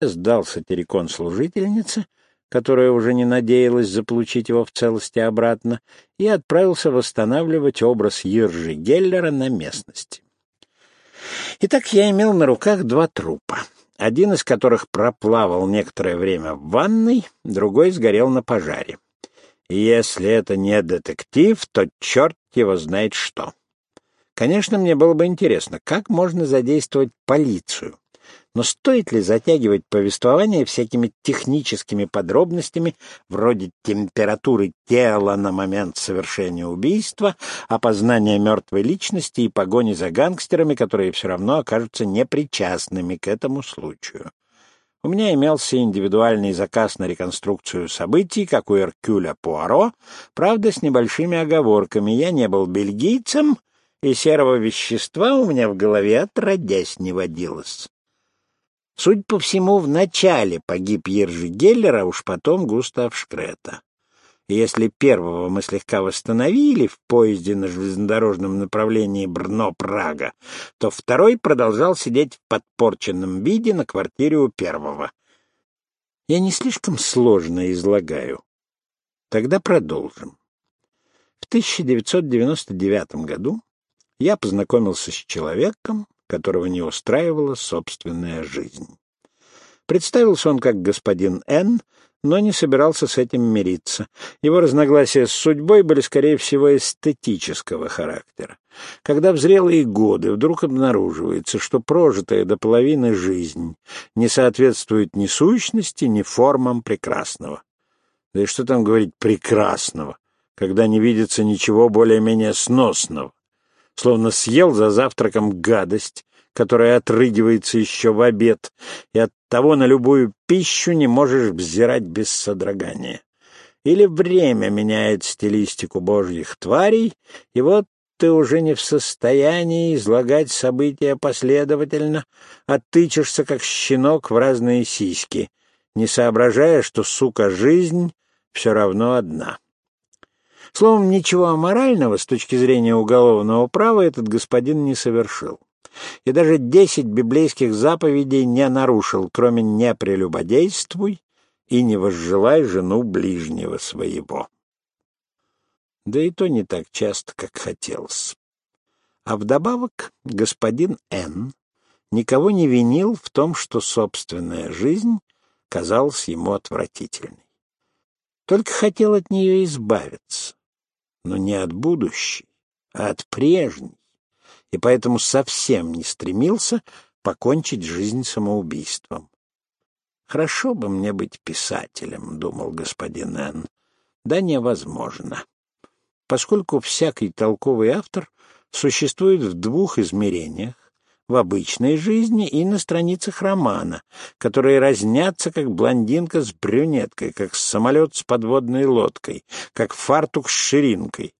сдал сатирикон служительнице, которая уже не надеялась заполучить его в целости обратно, и отправился восстанавливать образ Иржи Геллера на местности. Итак, я имел на руках два трупа, один из которых проплавал некоторое время в ванной, другой сгорел на пожаре. Если это не детектив, то черт его знает что. Конечно, мне было бы интересно, как можно задействовать полицию, но стоит ли затягивать повествование всякими техническими подробностями, вроде температуры тела на момент совершения убийства, опознания мертвой личности и погони за гангстерами, которые все равно окажутся непричастными к этому случаю? У меня имелся индивидуальный заказ на реконструкцию событий, как у Эркюля Пуаро, правда, с небольшими оговорками. Я не был бельгийцем, и серого вещества у меня в голове отродясь не водилось. Судя по всему, вначале погиб Ержи Геллер, а уж потом Густав Шкрета. Если первого мы слегка восстановили в поезде на железнодорожном направлении Брно-Прага, то второй продолжал сидеть в подпорченном виде на квартире у первого. Я не слишком сложно излагаю. Тогда продолжим. В 1999 году я познакомился с человеком, которого не устраивала собственная жизнь. Представился он как господин Н., но не собирался с этим мириться. Его разногласия с судьбой были, скорее всего, эстетического характера. Когда в зрелые годы вдруг обнаруживается, что прожитая до половины жизнь не соответствует ни сущности, ни формам прекрасного. Да и что там говорить прекрасного, когда не видится ничего более-менее сносного? Словно съел за завтраком гадость, которая отрыгивается еще в обед, и от того на любую пищу не можешь взирать без содрогания. Или время меняет стилистику божьих тварей, и вот ты уже не в состоянии излагать события последовательно, а тычешься, как щенок, в разные сиськи, не соображая, что, сука, жизнь все равно одна. Словом, ничего аморального с точки зрения уголовного права этот господин не совершил. И даже десять библейских заповедей не нарушил, кроме «не прелюбодействуй» и «не возжелай жену ближнего своего». Да и то не так часто, как хотелось. А вдобавок господин Н. никого не винил в том, что собственная жизнь казалась ему отвратительной. Только хотел от нее избавиться но не от будущей, а от прежней, и поэтому совсем не стремился покончить жизнь самоубийством. «Хорошо бы мне быть писателем», — думал господин Н. «Да невозможно, поскольку всякий толковый автор существует в двух измерениях, в обычной жизни и на страницах романа, которые разнятся, как блондинка с брюнеткой, как самолет с подводной лодкой, как фартук с ширинкой.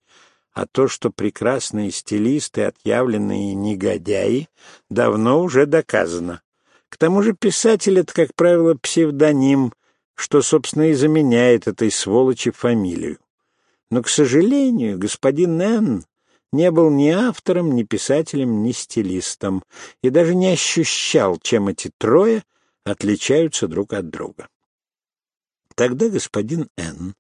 А то, что прекрасные стилисты, отъявленные негодяи, давно уже доказано. К тому же писатель — это, как правило, псевдоним, что, собственно, и заменяет этой сволочи фамилию. Но, к сожалению, господин Н не был ни автором, ни писателем, ни стилистом и даже не ощущал, чем эти трое отличаются друг от друга. Тогда господин Н.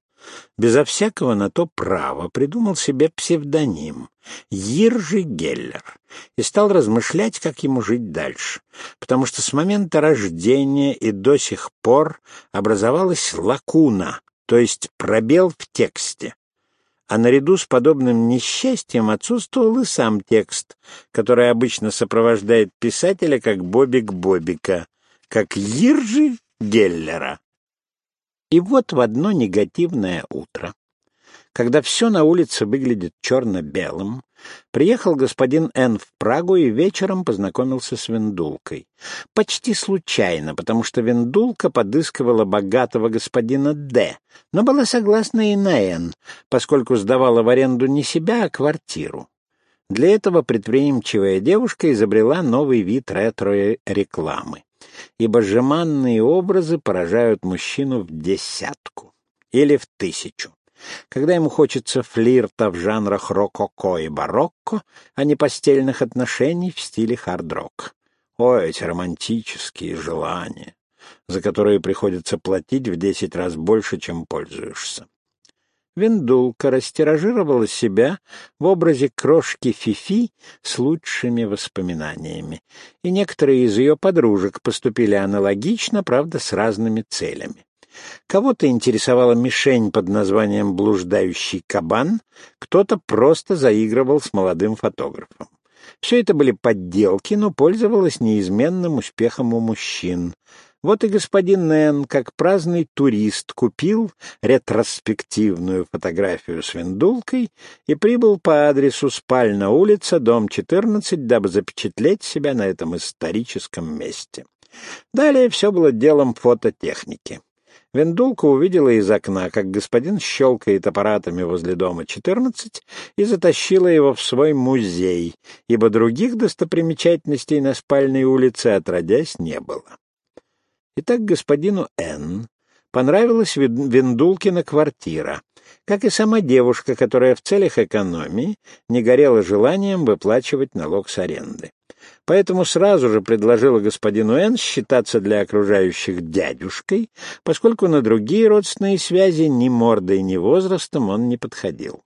безо всякого на то права придумал себе псевдоним Иржи Геллер и стал размышлять, как ему жить дальше, потому что с момента рождения и до сих пор образовалась лакуна, то есть пробел в тексте, а наряду с подобным несчастьем отсутствовал и сам текст, который обычно сопровождает писателя как Бобик Бобика, как Иржи Геллера. И вот в одно негативное утро, когда все на улице выглядит черно-белым, приехал господин Н. в Прагу и вечером познакомился с Вендулкой. Почти случайно, потому что Вендулка подыскивала богатого господина Д., но была согласна и на Н., поскольку сдавала в аренду не себя, а квартиру. Для этого предприимчивая девушка изобрела новый вид ретро-рекламы, ибо жеманные образы поражают мужчину в десятку или в тысячу. Когда ему хочется флирта в жанрах рококо и барокко, а не постельных отношений в стиле хард-рок. О, эти романтические желания! за которые приходится платить в десять раз больше, чем пользуешься. Виндулка растиражировала себя в образе крошки Фифи с лучшими воспоминаниями, и некоторые из ее подружек поступили аналогично, правда, с разными целями. Кого-то интересовала мишень под названием «блуждающий кабан», кто-то просто заигрывал с молодым фотографом. Все это были подделки, но пользовалось неизменным успехом у мужчин. Вот и господин Нэн, как праздный турист, купил ретроспективную фотографию с виндулкой и прибыл по адресу Спальна улица, дом 14, дабы запечатлеть себя на этом историческом месте. Далее все было делом фототехники. Вендулка увидела из окна, как господин щелкает аппаратами возле дома 14 и затащила его в свой музей, ибо других достопримечательностей на спальной улице отродясь не было. Итак, господину Н. понравилась Вендулкина квартира, как и сама девушка, которая в целях экономии не горела желанием выплачивать налог с аренды поэтому сразу же предложила господину Н считаться для окружающих дядюшкой, поскольку на другие родственные связи ни мордой, ни возрастом он не подходил.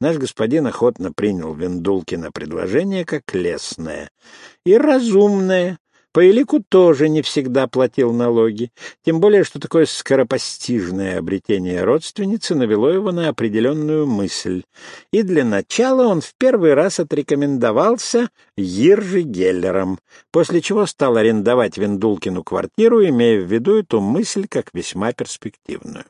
Наш господин охотно принял Вендулкина предложение как лесное и разумное, по элику тоже не всегда платил налоги, тем более, что такое скоропостижное обретение родственницы навело его на определенную мысль. И для начала он в первый раз отрекомендовался Иржи Геллером, после чего стал арендовать Вендулкину квартиру, имея в виду эту мысль как весьма перспективную.